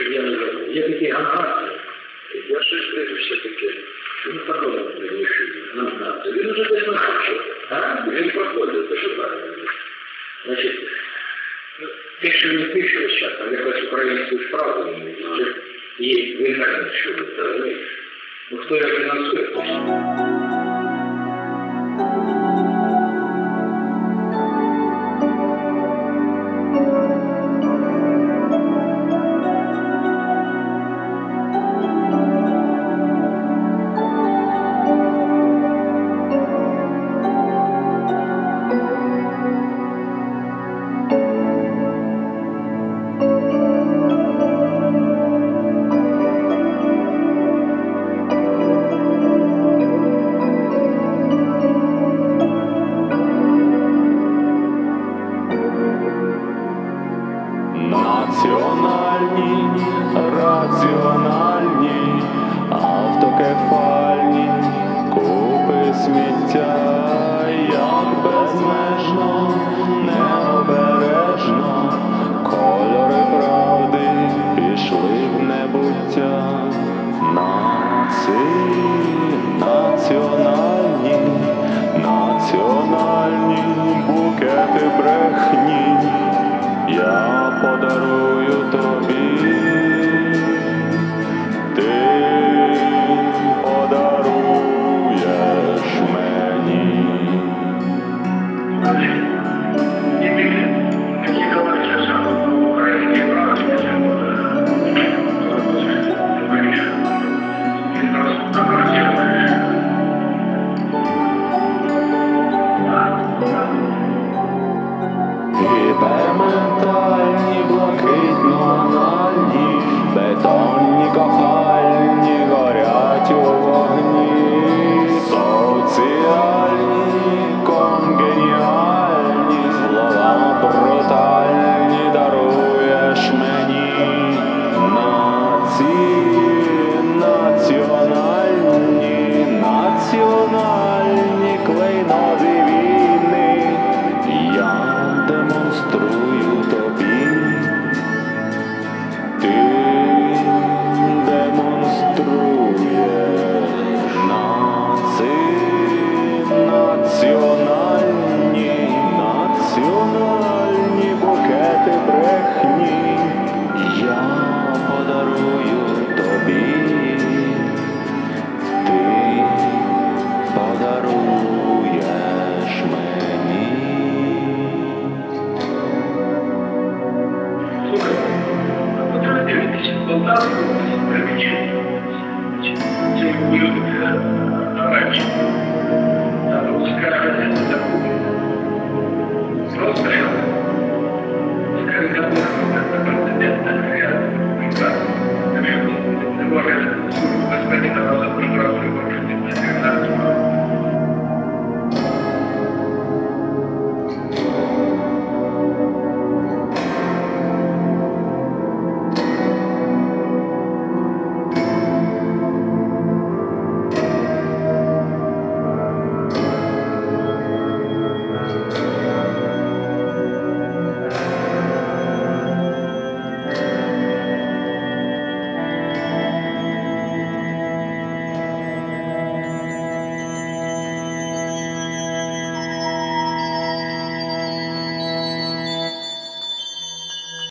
Я не забув. Є такий Ганхар. Я щось прізвище таке. Ну, подобно прізвище. Ганхар. Він уже десь навчив. А? Він проходить, то що правильно. Значить, те, що він пише весь час, там якось українську справу, ну, це є в що ви розумієте. Ну, хто його фінансує? Національні, раціональні, автокефальні, купи сміття, як безмежно, необережно, кольори правди пішли в небуття. Національні, національні букети брехні. Слухай,